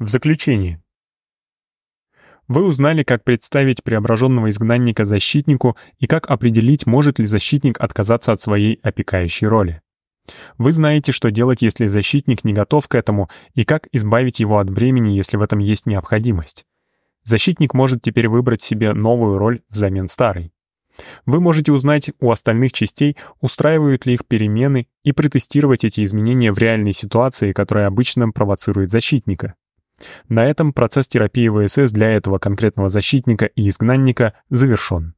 В заключение. Вы узнали, как представить преображенного изгнанника защитнику и как определить, может ли защитник отказаться от своей опекающей роли. Вы знаете, что делать, если защитник не готов к этому, и как избавить его от бремени, если в этом есть необходимость. Защитник может теперь выбрать себе новую роль взамен старой. Вы можете узнать у остальных частей, устраивают ли их перемены, и протестировать эти изменения в реальной ситуации, которая обычно провоцирует защитника. На этом процесс терапии ВСС для этого конкретного защитника и изгнанника завершен.